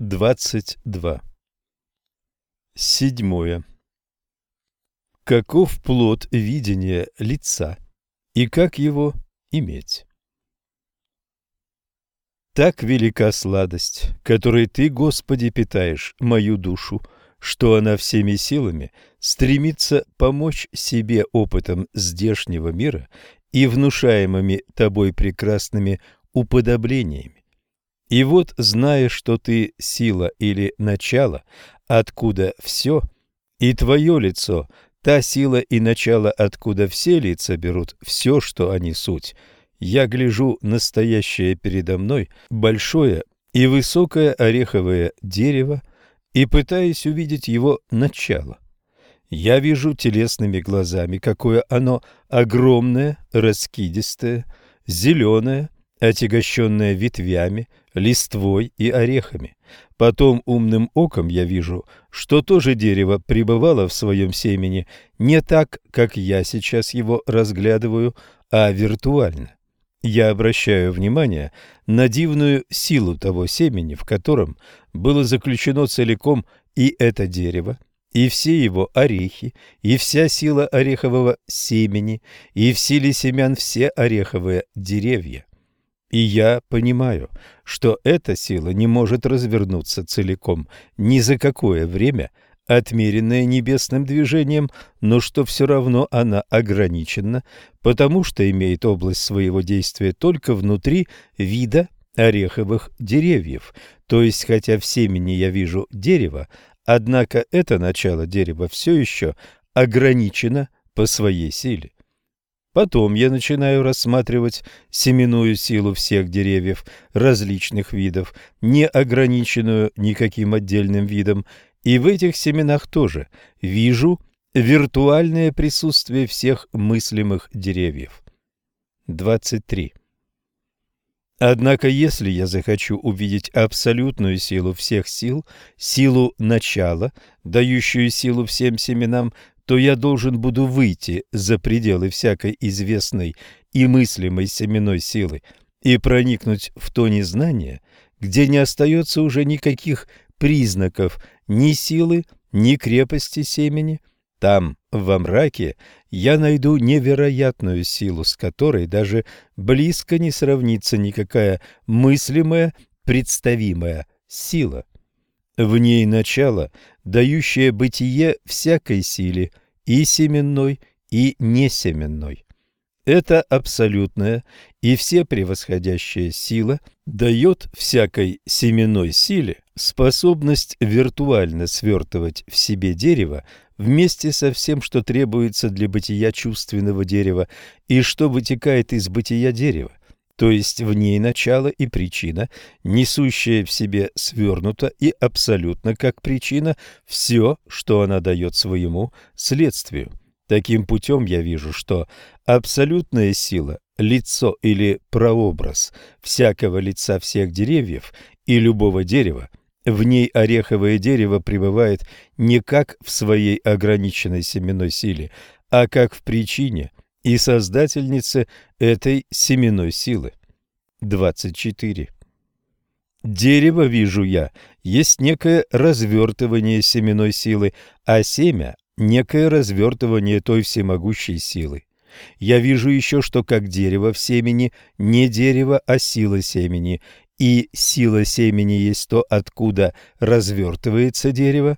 22. Седьмое. Каков плод видения лица и как его иметь? Так велика сладость, которой Ты, Господи, питаешь мою душу, что она всеми силами стремится помочь себе опытом здешнего мира и внушаемыми Тобой прекрасными уподоблениями. И вот, зная, что ты сила или начало, откуда все, и твое лицо, та сила и начало, откуда все лица берут все, что они суть, я гляжу настоящее передо мной большое и высокое ореховое дерево и пытаюсь увидеть его начало. Я вижу телесными глазами, какое оно огромное, раскидистое, зеленое, отягощенное ветвями, листвой и орехами. Потом умным оком я вижу, что то же дерево пребывало в своем семени не так, как я сейчас его разглядываю, а виртуально. Я обращаю внимание на дивную силу того семени, в котором было заключено целиком и это дерево, и все его орехи, и вся сила орехового семени, и в силе семян все ореховые деревья. И я понимаю, что эта сила не может развернуться целиком ни за какое время, отмеренное небесным движением, но что все равно она ограничена, потому что имеет область своего действия только внутри вида ореховых деревьев. То есть, хотя в семени я вижу дерево, однако это начало дерева все еще ограничено по своей силе. Потом я начинаю рассматривать семенную силу всех деревьев различных видов, не ограниченную никаким отдельным видом, и в этих семенах тоже вижу виртуальное присутствие всех мыслимых деревьев. 23. Однако, если я захочу увидеть абсолютную силу всех сил, силу начала, дающую силу всем семенам, то я должен буду выйти за пределы всякой известной и мыслимой семенной силы и проникнуть в то незнание, где не остается уже никаких признаков ни силы, ни крепости семени. Там, во мраке, я найду невероятную силу, с которой даже близко не сравнится никакая мыслимая, представимая сила. В ней начало, дающее бытие всякой силе, и семенной, и несеменной. Это абсолютная и все превосходящая сила дает всякой семенной силе способность виртуально свертывать в себе дерево вместе со всем, что требуется для бытия чувственного дерева и что вытекает из бытия дерева то есть в ней начало и причина, несущая в себе свернуто и абсолютно как причина все, что она дает своему следствию. Таким путем я вижу, что абсолютная сила, лицо или прообраз всякого лица всех деревьев и любого дерева, в ней ореховое дерево пребывает не как в своей ограниченной семенной силе, а как в причине – и создательнице этой семенной силы. 24. Дерево, вижу я, есть некое развертывание семенной силы, а семя – некое развертывание той всемогущей силы. Я вижу еще, что как дерево в семени не дерево, а сила семени, и сила семени есть то, откуда развертывается дерево,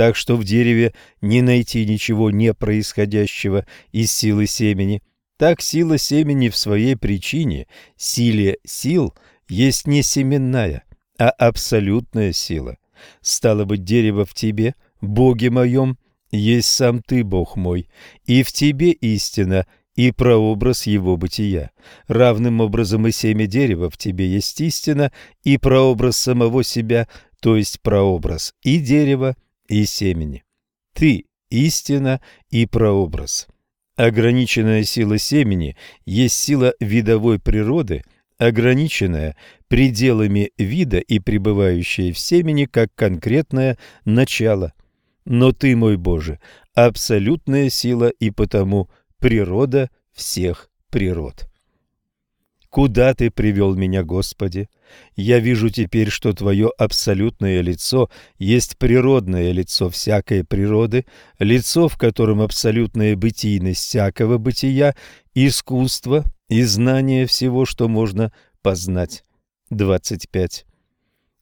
так что в дереве не найти ничего не происходящего из силы семени. Так сила семени в своей причине, силе сил, есть не семенная, а абсолютная сила. Стало быть, дерево в тебе, Боге моем, есть сам ты, Бог мой, и в тебе истина, и прообраз его бытия. Равным образом и семя дерева в тебе есть истина, и прообраз самого себя, то есть прообраз и дерева, и семени. Ты – истина и прообраз. Ограниченная сила семени есть сила видовой природы, ограниченная пределами вида и пребывающая в семени как конкретное начало. Но ты, мой Боже, абсолютная сила и потому природа всех природ. Куда Ты привел меня, Господи? Я вижу теперь, что Твое абсолютное лицо есть природное лицо всякой природы, лицо, в котором абсолютная бытийность всякого бытия, искусство и знание всего, что можно познать. 25.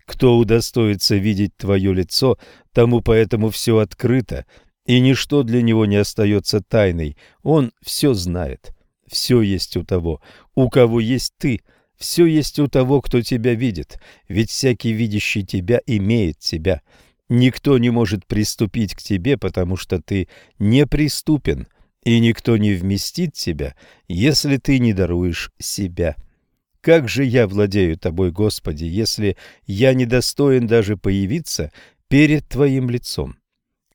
Кто удостоится видеть Твое лицо, тому поэтому все открыто, и ничто для него не остается тайной, он все знает. Все есть у того, у кого есть ты, все есть у того, кто тебя видит, ведь всякий видящий тебя имеет тебя. Никто не может приступить к тебе, потому что ты неприступен, и никто не вместит тебя, если ты не даруешь себя. Как же я владею тобой, Господи, если я недостоин даже появиться перед твоим лицом?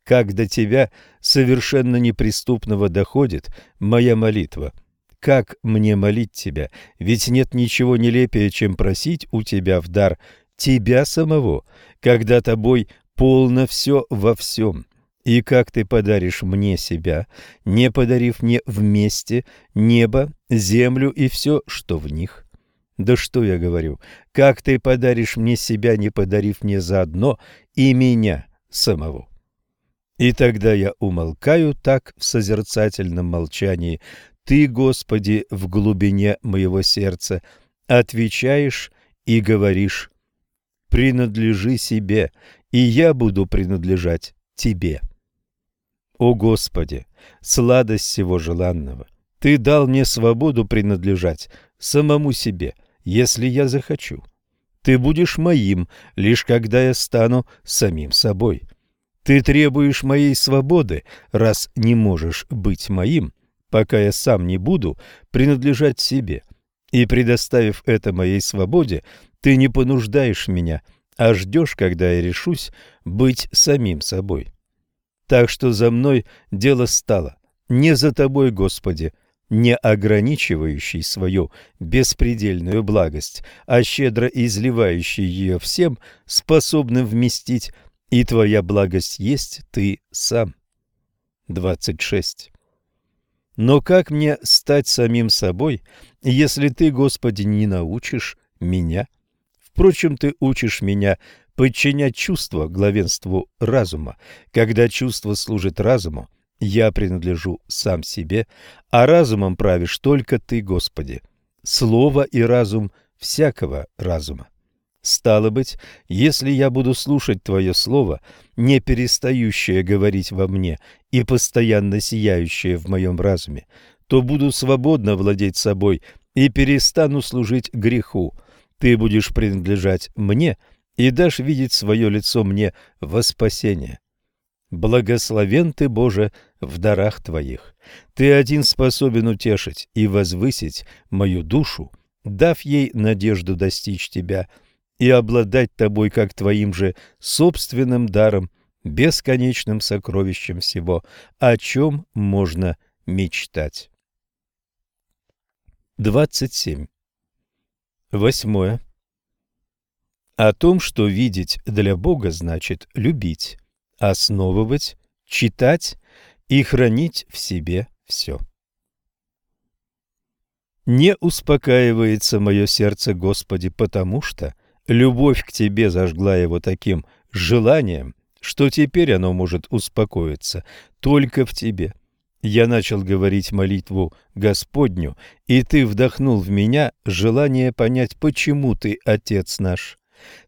Как до тебя совершенно неприступного доходит моя молитва – как мне молить тебя? Ведь нет ничего нелепее, чем просить у тебя в дар тебя самого, когда тобой полно все во всем. И как ты подаришь мне себя, не подарив мне вместе небо, землю и все, что в них? Да что я говорю, как ты подаришь мне себя, не подарив мне заодно и меня самого? И тогда я умолкаю так в созерцательном молчании, ты, Господи, в глубине моего сердца отвечаешь и говоришь, «Принадлежи себе, и я буду принадлежать Тебе». О Господи, сладость всего желанного! Ты дал мне свободу принадлежать самому себе, если я захочу. Ты будешь моим, лишь когда я стану самим собой. Ты требуешь моей свободы, раз не можешь быть моим, пока я сам не буду принадлежать себе. И предоставив это моей свободе, ты не понуждаешь меня, а ждешь, когда я решусь быть самим собой. Так что за мной дело стало, не за тобой, Господи, не ограничивающий свою беспредельную благость, а щедро изливающий ее всем, способным вместить, и твоя благость есть ты сам. 26. Но как мне стать самим собой, если ты, Господи, не научишь меня? Впрочем, ты учишь меня подчинять чувства главенству разума. Когда чувство служит разуму, я принадлежу сам себе, а разумом правишь только ты, Господи. Слово и разум всякого разума. Стало быть, если я буду слушать Твое Слово, не перестающее говорить во мне и постоянно сияющее в моем разуме, то буду свободно владеть собой и перестану служить греху. Ты будешь принадлежать мне и дашь видеть свое лицо мне во спасение. Благословен ты, Боже, в дарах Твоих. Ты один способен утешить и возвысить мою душу, дав ей надежду достичь Тебя – и обладать тобой как твоим же собственным даром, бесконечным сокровищем всего, о чем можно мечтать. 27. Восьмое. О том, что видеть для Бога значит любить, основывать, читать и хранить в себе все. Не успокаивается мое сердце, Господи, потому что Любовь к тебе зажгла его таким желанием, что теперь оно может успокоиться только в тебе. Я начал говорить молитву Господню, и ты вдохнул в меня желание понять, почему ты Отец наш.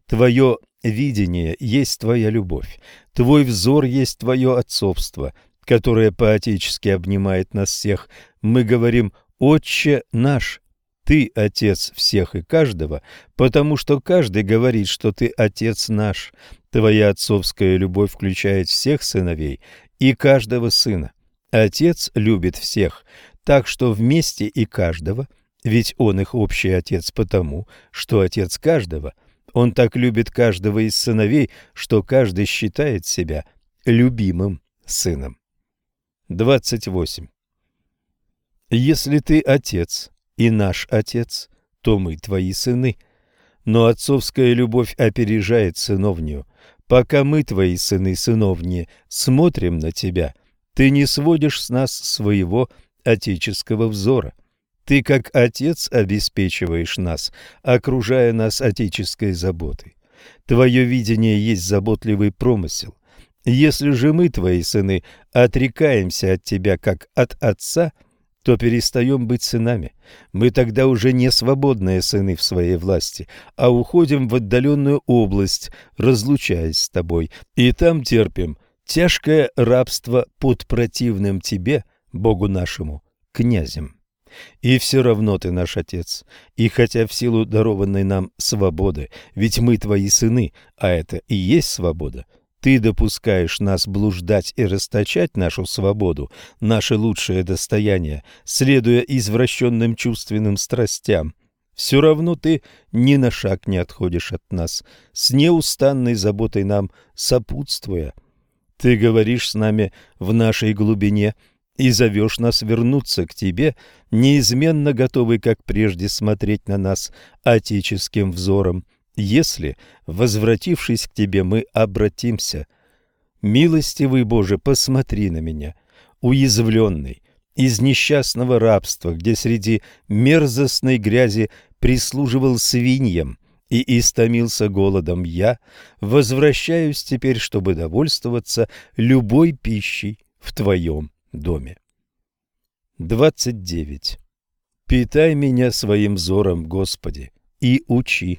Твое видение есть твоя любовь, твой взор есть твое отцовство, которое поотечески обнимает нас всех. Мы говорим «Отче наш», ты отец всех и каждого, потому что каждый говорит, что ты отец наш. Твоя отцовская любовь включает всех сыновей и каждого сына. Отец любит всех, так что вместе и каждого, ведь он их общий отец потому, что отец каждого. Он так любит каждого из сыновей, что каждый считает себя любимым сыном. 28. Если ты отец, и наш Отец, то мы твои сыны. Но отцовская любовь опережает сыновнюю. Пока мы, твои сыны сыновние, смотрим на тебя, ты не сводишь с нас своего отеческого взора. Ты, как отец, обеспечиваешь нас, окружая нас отеческой заботой. Твое видение есть заботливый промысел. Если же мы, твои сыны, отрекаемся от тебя, как от отца – то перестаем быть сынами. Мы тогда уже не свободные сыны в своей власти, а уходим в отдаленную область, разлучаясь с тобой, и там терпим тяжкое рабство под противным тебе, Богу нашему, князем. И все равно ты наш отец, и хотя в силу дарованной нам свободы, ведь мы твои сыны, а это и есть свобода, ты допускаешь нас блуждать и расточать нашу свободу, наше лучшее достояние, следуя извращенным чувственным страстям. Все равно ты ни на шаг не отходишь от нас, с неустанной заботой нам сопутствуя. Ты говоришь с нами в нашей глубине и зовешь нас вернуться к тебе, неизменно готовый, как прежде, смотреть на нас отеческим взором если, возвратившись к Тебе, мы обратимся. Милостивый Боже, посмотри на меня, уязвленный, из несчастного рабства, где среди мерзостной грязи прислуживал свиньям и истомился голодом я, возвращаюсь теперь, чтобы довольствоваться любой пищей в Твоем доме. 29. Питай меня своим взором, Господи, и учи.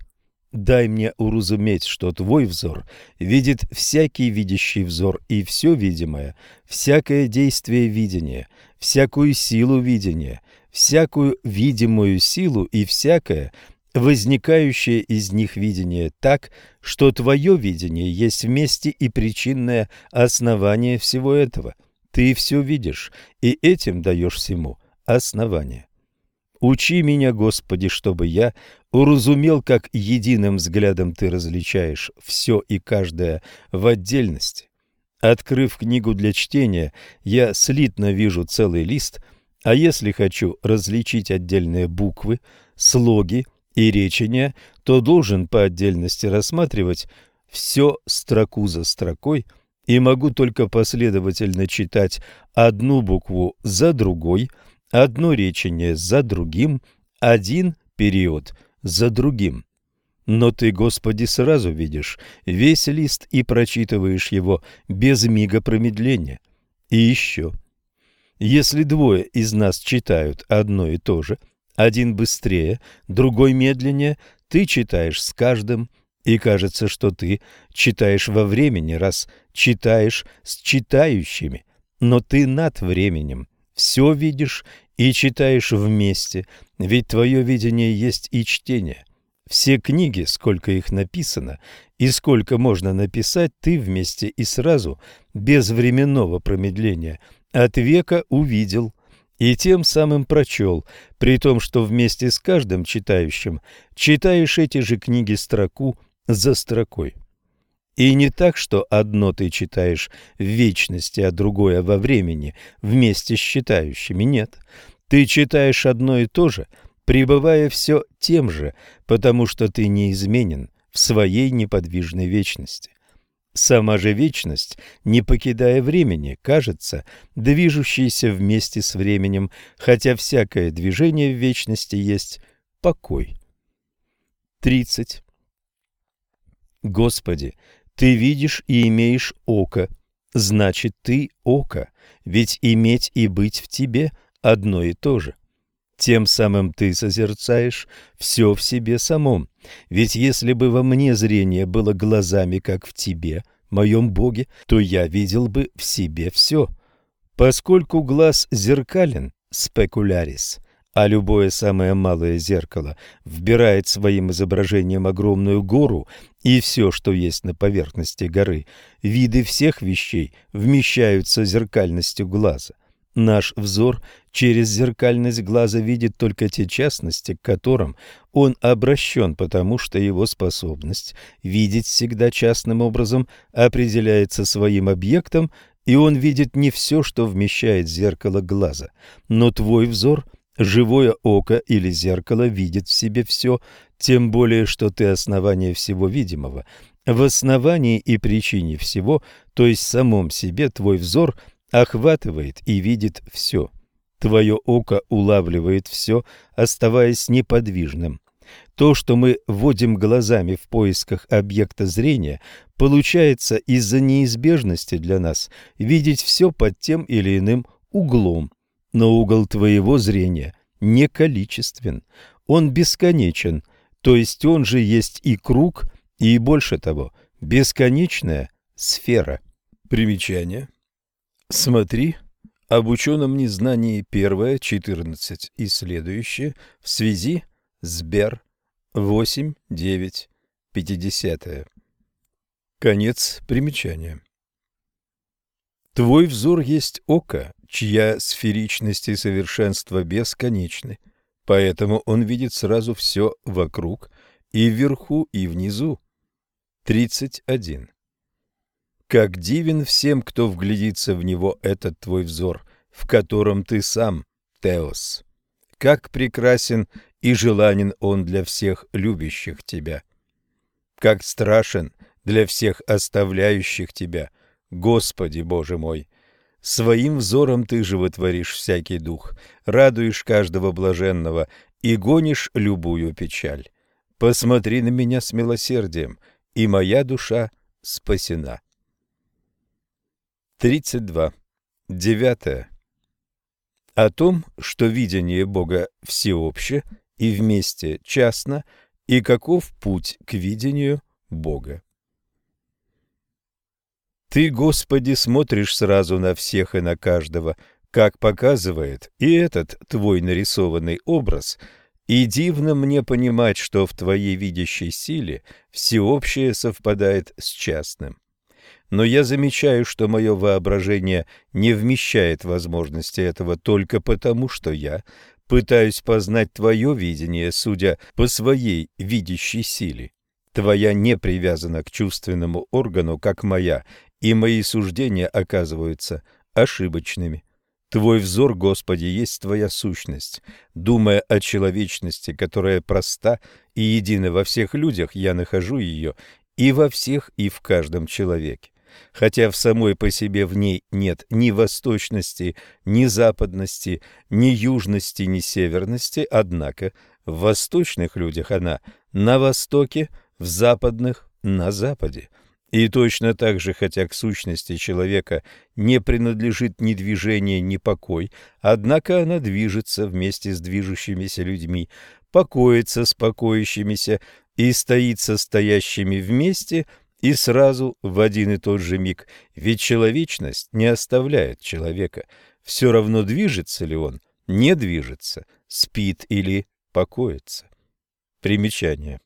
Дай мне уразуметь, что твой взор видит всякий видящий взор и все видимое, всякое действие видения, всякую силу видения, всякую видимую силу и всякое возникающее из них видение так, что твое видение есть вместе и причинное основание всего этого. Ты все видишь, и этим даешь всему основание. Учи меня, Господи, чтобы я уразумел, как единым взглядом Ты различаешь все и каждое в отдельности. Открыв книгу для чтения, я слитно вижу целый лист, а если хочу различить отдельные буквы, слоги и речения, то должен по отдельности рассматривать все строку за строкой и могу только последовательно читать одну букву за другой – одно речение за другим, один период за другим. Но ты, Господи, сразу видишь весь лист и прочитываешь его без мига промедления. И еще. Если двое из нас читают одно и то же, один быстрее, другой медленнее, ты читаешь с каждым, и кажется, что ты читаешь во времени, раз читаешь с читающими, но ты над временем все видишь и читаешь вместе, ведь твое видение есть и чтение. Все книги, сколько их написано, и сколько можно написать, ты вместе и сразу, без временного промедления, от века увидел и тем самым прочел, при том, что вместе с каждым читающим читаешь эти же книги строку за строкой. И не так, что одно ты читаешь в вечности, а другое во времени, вместе с читающими, нет. Ты читаешь одно и то же, пребывая все тем же, потому что ты неизменен в своей неподвижной вечности. Сама же вечность, не покидая времени, кажется движущейся вместе с временем, хотя всякое движение в вечности есть покой. 30. Господи, ты видишь и имеешь око, значит, ты око, ведь иметь и быть в тебе одно и то же. Тем самым ты созерцаешь все в себе самом, ведь если бы во мне зрение было глазами, как в тебе, моем Боге, то я видел бы в себе все. Поскольку глаз зеркален, спекулярис, а любое самое малое зеркало вбирает своим изображением огромную гору и все, что есть на поверхности горы, виды всех вещей вмещаются зеркальностью глаза. Наш взор через зеркальность глаза видит только те частности, к которым он обращен, потому что его способность видеть всегда частным образом определяется своим объектом, и он видит не все, что вмещает зеркало глаза, но твой взор – Живое око или зеркало видит в себе все, тем более, что ты основание всего видимого. В основании и причине всего, то есть самом себе, твой взор охватывает и видит все. Твое око улавливает все, оставаясь неподвижным. То, что мы вводим глазами в поисках объекта зрения, получается из-за неизбежности для нас видеть все под тем или иным углом. Но угол твоего зрения не количествен, он бесконечен, то есть он же есть и круг, и больше того, бесконечная сфера. Примечание. Смотри об ученом незнании первое, 14 и следующее в связи с Бер 8, 9, 50. Конец примечания. Твой взор есть око, чья сферичность и совершенство бесконечны, поэтому он видит сразу все вокруг, и вверху, и внизу. 31. Как дивен всем, кто вглядится в него этот твой взор, в котором ты сам, Теос. Как прекрасен и желанен он для всех любящих тебя. Как страшен для всех оставляющих тебя, Господи Боже мой! Своим взором ты животворишь всякий дух, радуешь каждого блаженного и гонишь любую печаль. Посмотри на меня с милосердием, и моя душа спасена. 32. Девятое. О том, что видение Бога всеобще и вместе частно, и каков путь к видению Бога. Ты, Господи, смотришь сразу на всех и на каждого, как показывает и этот твой нарисованный образ, и дивно мне понимать, что в твоей видящей силе всеобщее совпадает с частным. Но я замечаю, что мое воображение не вмещает возможности этого только потому, что я пытаюсь познать твое видение, судя по своей видящей силе. Твоя не привязана к чувственному органу, как моя, и мои суждения оказываются ошибочными. Твой взор, Господи, есть Твоя сущность. Думая о человечности, которая проста и едина во всех людях, я нахожу ее и во всех, и в каждом человеке хотя в самой по себе в ней нет ни восточности, ни западности, ни южности, ни северности, однако в восточных людях она на востоке, в западных – на западе. И точно так же, хотя к сущности человека не принадлежит ни движение, ни покой, однако она движется вместе с движущимися людьми, покоится с покоящимися и стоит со стоящими вместе – и сразу в один и тот же миг, ведь человечность не оставляет человека. Все равно движется ли он, не движется, спит или покоится. Примечание.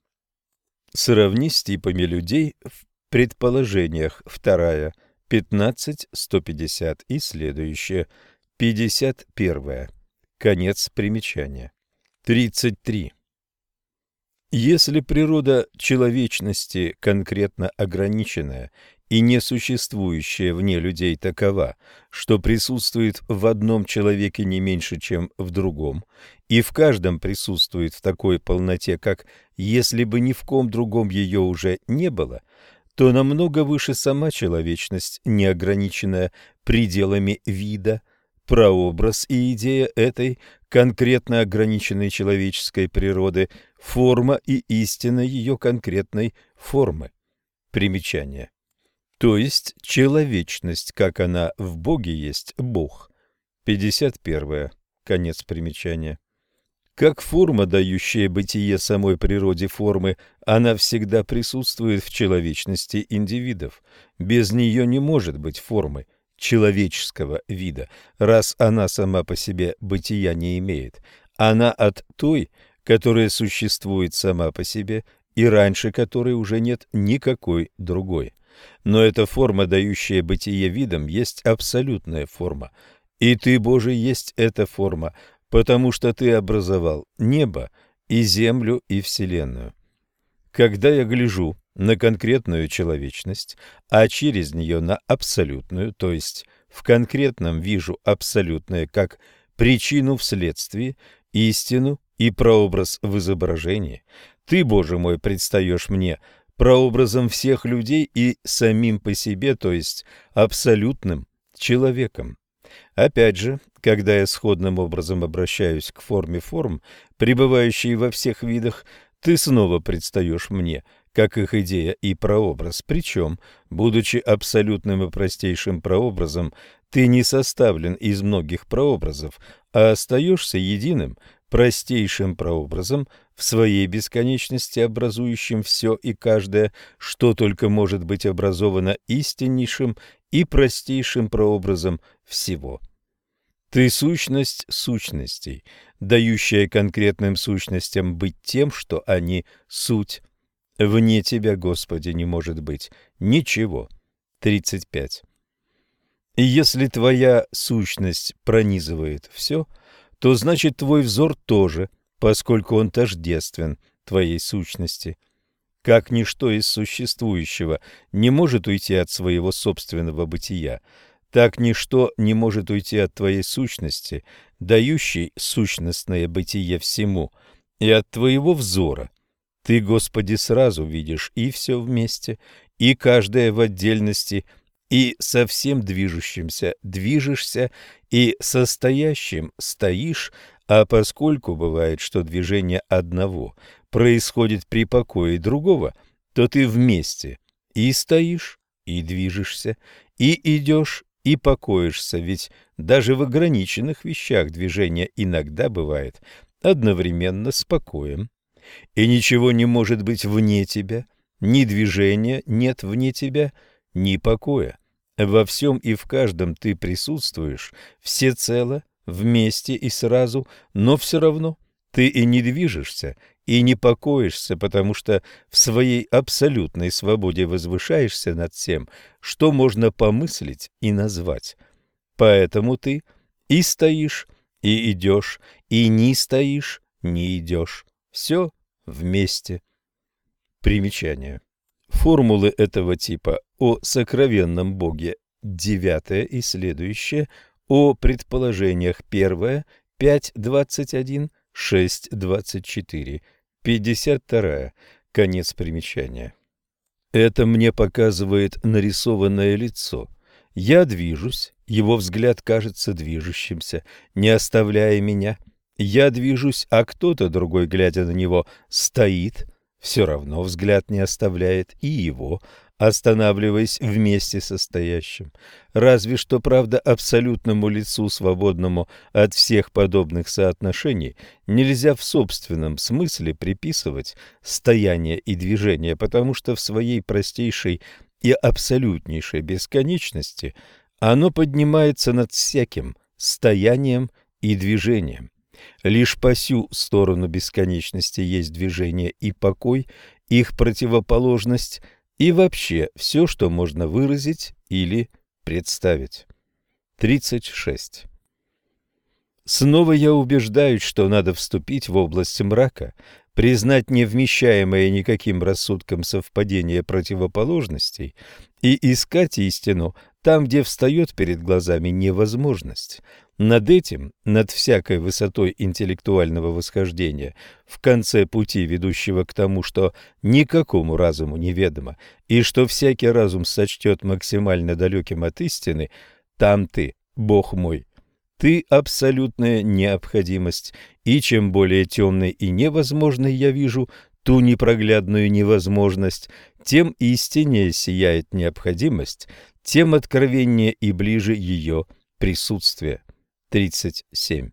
Сравни с типами людей в предположениях. Вторая, 15, 150 и следующее, 51. Конец примечания. 33. Если природа человечности конкретно ограниченная и несуществующая вне людей такова, что присутствует в одном человеке не меньше, чем в другом, и в каждом присутствует в такой полноте, как если бы ни в ком другом ее уже не было, то намного выше сама человечность, не ограниченная пределами вида, прообраз и идея этой конкретно ограниченной человеческой природы, форма и истина ее конкретной формы. Примечание. То есть человечность, как она в Боге есть Бог. 51. Конец примечания. Как форма, дающая бытие самой природе формы, она всегда присутствует в человечности индивидов. Без нее не может быть формы – человеческого вида, раз она сама по себе бытия не имеет. Она от той, которая существует сама по себе, и раньше которой уже нет никакой другой. Но эта форма, дающая бытие видом, есть абсолютная форма. И ты, Боже, есть эта форма, потому что ты образовал небо и землю и вселенную. Когда я гляжу на конкретную человечность, а через нее на абсолютную, то есть в конкретном вижу абсолютное как причину вследствие, истину и прообраз в изображении, ты, Боже мой, предстаешь мне прообразом всех людей и самим по себе, то есть абсолютным человеком. Опять же, когда я сходным образом обращаюсь к форме форм, пребывающей во всех видах, ты снова предстаешь мне, как их идея и прообраз. Причем, будучи абсолютным и простейшим прообразом, ты не составлен из многих прообразов, а остаешься единым, простейшим прообразом в своей бесконечности, образующим все и каждое, что только может быть образовано истиннейшим и простейшим прообразом всего. Ты сущность сущностей, дающая конкретным сущностям быть тем, что они суть. Вне Тебя, Господи, не может быть ничего. 35. И если Твоя сущность пронизывает все, то значит Твой взор тоже, поскольку он тождествен Твоей сущности. Как ничто из существующего не может уйти от своего собственного бытия, так ничто не может уйти от Твоей сущности, дающей сущностное бытие всему, и от Твоего взора – ты, Господи, сразу видишь и все вместе, и каждое в отдельности, и со всем движущимся движешься, и состоящим стоишь, а поскольку бывает, что движение одного происходит при покое другого, то ты вместе и стоишь, и движешься, и идешь, и покоишься, ведь даже в ограниченных вещах движение иногда бывает одновременно с покоем и ничего не может быть вне тебя, ни движения нет вне тебя, ни покоя. Во всем и в каждом ты присутствуешь всецело, вместе и сразу, но все равно ты и не движешься, и не покоишься, потому что в своей абсолютной свободе возвышаешься над всем, что можно помыслить и назвать. Поэтому ты и стоишь, и идешь, и не стоишь, не идешь. Все вместе. Примечание. Формулы этого типа о сокровенном Боге девятое и следующее, о предположениях первое, 5.21, 6.24, 52, конец примечания. Это мне показывает нарисованное лицо. Я движусь, его взгляд кажется движущимся, не оставляя меня – я движусь, а кто-то другой, глядя на него, стоит, все равно взгляд не оставляет и его, останавливаясь вместе со стоящим. Разве что, правда, абсолютному лицу, свободному от всех подобных соотношений, нельзя в собственном смысле приписывать стояние и движение, потому что в своей простейшей и абсолютнейшей бесконечности оно поднимается над всяким стоянием и движением. Лишь по сю сторону бесконечности есть движение и покой, их противоположность и вообще все, что можно выразить или представить. 36. Снова я убеждаюсь, что надо вступить в область мрака, признать невмещаемое никаким рассудком совпадение противоположностей и искать истину там, где встает перед глазами невозможность. Над этим, над всякой высотой интеллектуального восхождения, в конце пути, ведущего к тому, что никакому разуму неведомо, и что всякий разум сочтет максимально далеким от истины, там ты, Бог мой, ты абсолютная необходимость, и чем более темной и невозможной я вижу ту непроглядную невозможность, тем истиннее сияет необходимость, тем откровеннее и ближе ее присутствие. 37.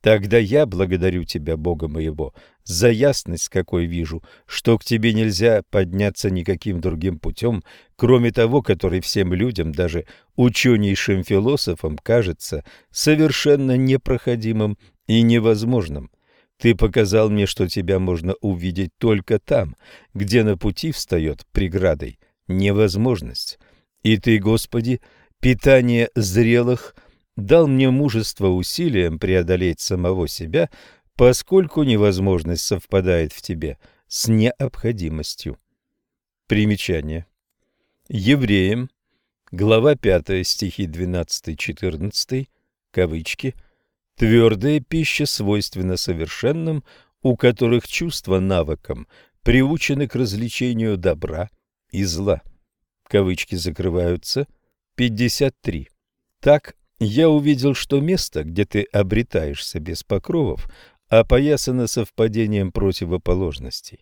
Тогда я благодарю Тебя, Бога моего, за ясность, какой вижу, что к Тебе нельзя подняться никаким другим путем, кроме того, который всем людям, даже ученейшим философам, кажется совершенно непроходимым и невозможным. Ты показал мне, что Тебя можно увидеть только там, где на пути встает преградой невозможность. И Ты, Господи, питание зрелых – дал мне мужество усилием преодолеть самого себя, поскольку невозможность совпадает в тебе с необходимостью. Примечание. Евреям, глава 5, стихи 12-14, кавычки, «Твердая пища свойственна совершенным, у которых чувства навыком приучены к развлечению добра и зла». Кавычки закрываются. 53. Так Я увидел, что место, где ты обретаешься без покровов, опоясано совпадением противоположностей.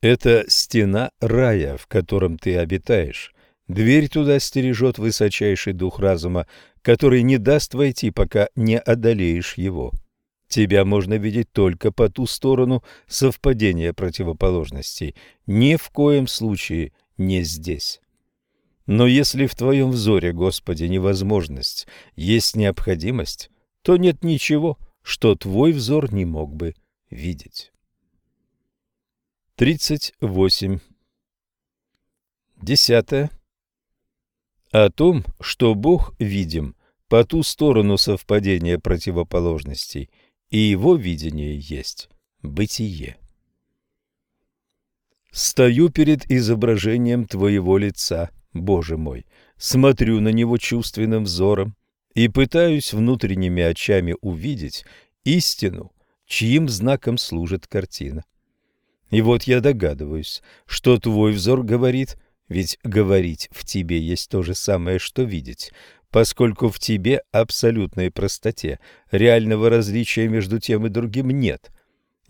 Это стена рая, в котором ты обитаешь. Дверь туда стережет высочайший дух разума, который не даст войти, пока не одолеешь его. Тебя можно видеть только по ту сторону совпадения противоположностей, ни в коем случае не здесь. Но если в твоем взоре, Господи, невозможность, есть необходимость, то нет ничего, что твой взор не мог бы видеть. 38. Десятое. О том, что Бог видим по ту сторону совпадения противоположностей, и его видение есть бытие. Стою перед изображением Твоего лица, Боже мой, смотрю на него чувственным взором и пытаюсь внутренними очами увидеть истину, чьим знаком служит картина. И вот я догадываюсь, что твой взор говорит, ведь говорить в тебе есть то же самое, что видеть, поскольку в тебе абсолютной простоте реального различия между тем и другим нет –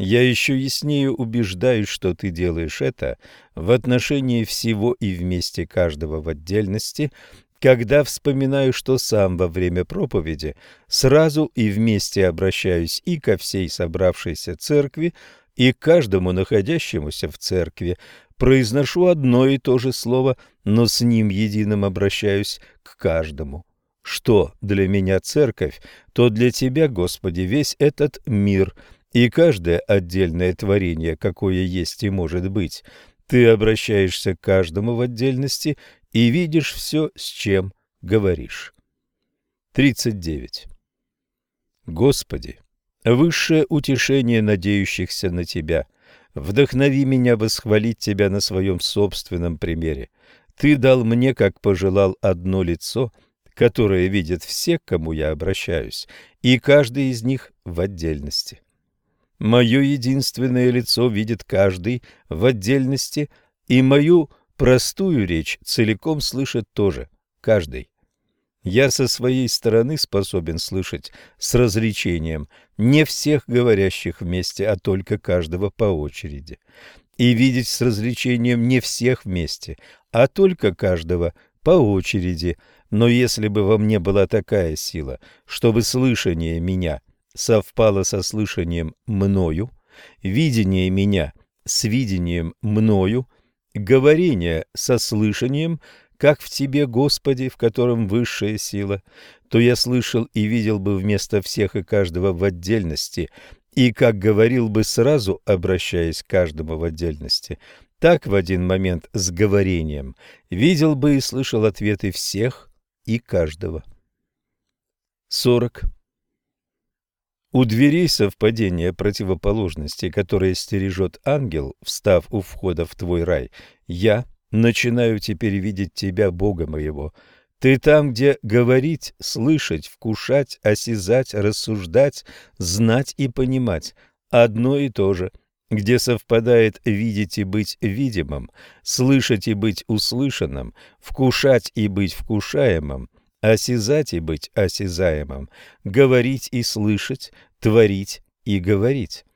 я еще яснее убеждаюсь, что ты делаешь это в отношении всего и вместе каждого в отдельности, когда вспоминаю, что сам во время проповеди сразу и вместе обращаюсь и ко всей собравшейся церкви, и к каждому находящемуся в церкви, произношу одно и то же слово, но с ним единым обращаюсь к каждому. Что для меня церковь, то для Тебя, Господи, весь этот мир – и каждое отдельное творение, какое есть и может быть, ты обращаешься к каждому в отдельности и видишь все, с чем говоришь. 39. Господи, высшее утешение надеющихся на Тебя, вдохнови меня восхвалить Тебя на своем собственном примере. Ты дал мне, как пожелал, одно лицо, которое видят все, к кому я обращаюсь, и каждый из них в отдельности. Мое единственное лицо видит каждый в отдельности, и мою простую речь целиком слышит тоже каждый. Я со своей стороны способен слышать с различением не всех говорящих вместе, а только каждого по очереди, и видеть с различением не всех вместе, а только каждого по очереди. Но если бы во мне была такая сила, чтобы слышание меня – совпало со слышанием мною, видение меня с видением мною, говорение со слышанием, как в Тебе, Господи, в котором высшая сила, то я слышал и видел бы вместо всех и каждого в отдельности, и как говорил бы сразу, обращаясь к каждому в отдельности, так в один момент с говорением видел бы и слышал ответы всех и каждого. 40. У дверей совпадения противоположностей, которые стережет ангел, встав у входа в твой рай, я начинаю теперь видеть тебя, Бога моего. Ты там, где говорить, слышать, вкушать, осязать, рассуждать, знать и понимать одно и то же, где совпадает видеть и быть видимым, слышать и быть услышанным, вкушать и быть вкушаемым – осязать и быть осязаемым, говорить и слышать, творить и говорить.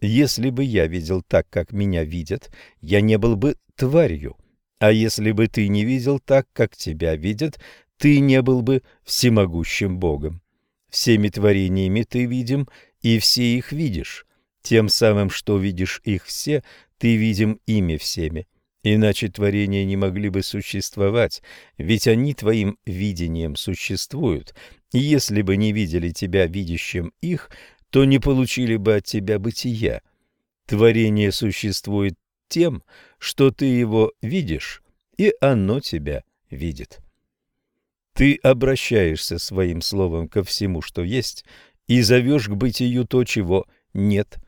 Если бы я видел так, как меня видят, я не был бы тварью. А если бы ты не видел так, как тебя видят, ты не был бы всемогущим Богом. Всеми творениями ты видим, и все их видишь. Тем самым, что видишь их все, ты видим ими всеми. Иначе творения не могли бы существовать, ведь они твоим видением существуют, и если бы не видели тебя видящим их, то не получили бы от тебя бытия. Творение существует тем, что ты его видишь, и оно тебя видит. Ты обращаешься своим словом ко всему, что есть, и зовешь к бытию то, чего нет.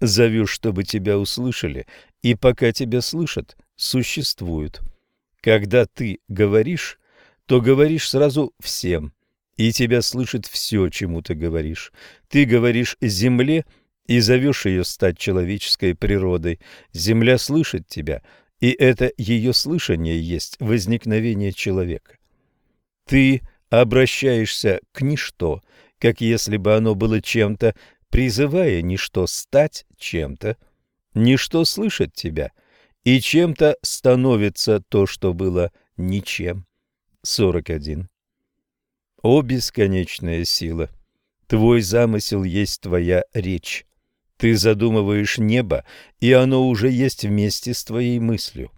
Зовешь, чтобы тебя услышали, и пока тебя слышат, существуют. Когда ты говоришь, то говоришь сразу всем, и тебя слышит все, чему ты говоришь. Ты говоришь земле и зовешь ее стать человеческой природой. Земля слышит тебя, и это ее слышание есть возникновение человека. Ты обращаешься к ничто, как если бы оно было чем-то, призывая ничто стать чем-то, ничто слышит тебя, и чем-то становится то, что было ничем. 41. О бесконечная сила! Твой замысел есть твоя речь. Ты задумываешь небо, и оно уже есть вместе с твоей мыслью.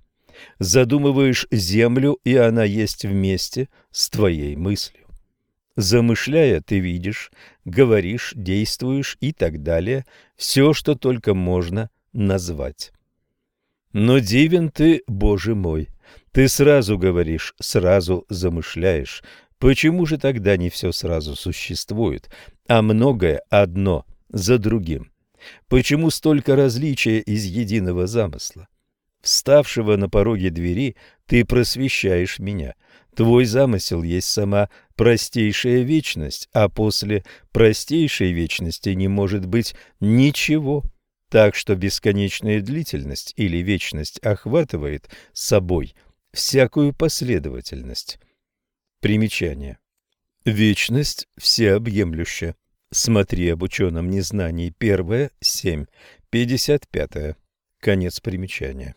Задумываешь землю, и она есть вместе с твоей мыслью. Замышляя, ты видишь, говоришь, действуешь и так далее, все, что только можно назвать. Но дивен ты, Боже мой, ты сразу говоришь, сразу замышляешь. Почему же тогда не все сразу существует, а многое одно за другим? Почему столько различия из единого замысла? Вставшего на пороге двери ты просвещаешь меня. Твой замысел есть сама простейшая вечность, а после простейшей вечности не может быть ничего. Так что бесконечная длительность или вечность охватывает собой всякую последовательность. Примечание. Вечность всеобъемлющая. Смотри об ученом незнании. Первое, 7, 55. Конец примечания.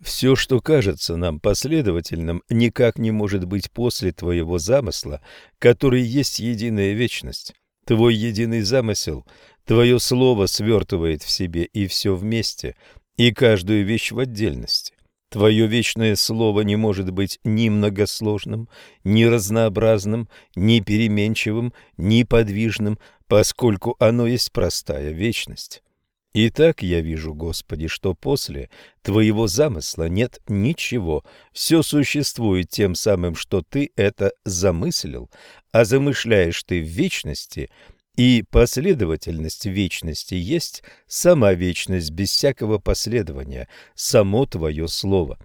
Все, что кажется нам последовательным, никак не может быть после твоего замысла, который есть единая вечность. Твой единый замысел, твое слово свертывает в себе и все вместе, и каждую вещь в отдельности. Твое вечное слово не может быть ни многосложным, ни разнообразным, ни переменчивым, ни подвижным, поскольку оно есть простая вечность. Итак, я вижу, Господи, что после Твоего замысла нет ничего, все существует тем самым, что Ты это замыслил, а замышляешь Ты в вечности, и последовательность вечности есть сама вечность без всякого последования, само Твое Слово.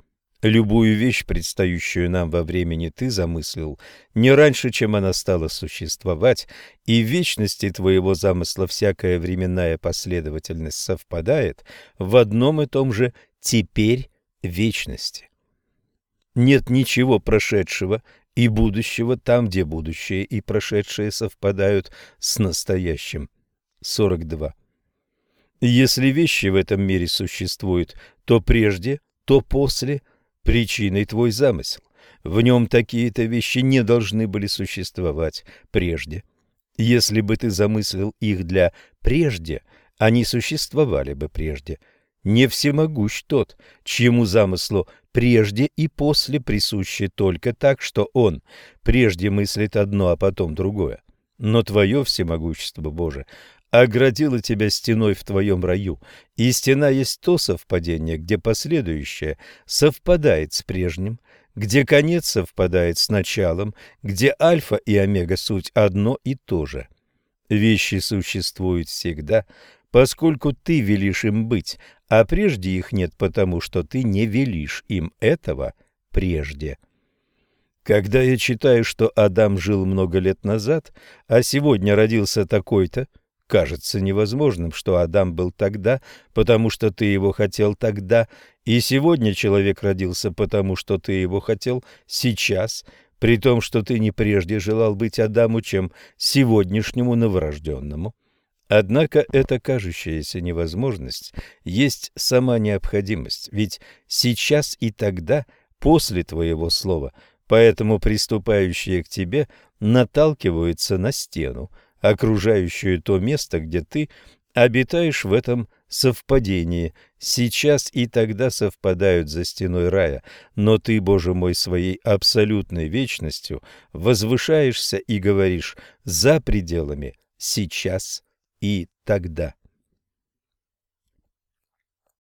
Любую вещь, предстающую нам во времени, ты замыслил не раньше, чем она стала существовать, и в вечности твоего замысла всякая временная последовательность совпадает в одном и том же «теперь» вечности. Нет ничего прошедшего и будущего там, где будущее и прошедшее совпадают с настоящим. 42. Если вещи в этом мире существуют то прежде, то после – причиной твой замысел. В нем такие-то вещи не должны были существовать прежде. Если бы ты замыслил их для прежде, они существовали бы прежде. Не всемогущ тот, чьему замыслу прежде и после присуще только так, что он прежде мыслит одно, а потом другое. Но твое всемогущество, Боже, оградила тебя стеной в твоем раю, и стена есть то совпадение, где последующее совпадает с прежним, где конец совпадает с началом, где альфа и омега суть одно и то же. Вещи существуют всегда, поскольку ты велишь им быть, а прежде их нет потому, что ты не велишь им этого прежде. Когда я читаю, что Адам жил много лет назад, а сегодня родился такой-то, кажется невозможным, что Адам был тогда, потому что ты его хотел тогда, и сегодня человек родился, потому что ты его хотел сейчас, при том, что ты не прежде желал быть Адаму, чем сегодняшнему новорожденному. Однако эта кажущаяся невозможность есть сама необходимость, ведь сейчас и тогда, после твоего слова, поэтому приступающие к тебе наталкиваются на стену – окружающую то место, где ты обитаешь в этом совпадении. Сейчас и тогда совпадают за стеной рая, но ты, Боже мой, своей абсолютной вечностью возвышаешься и говоришь «за пределами сейчас и тогда».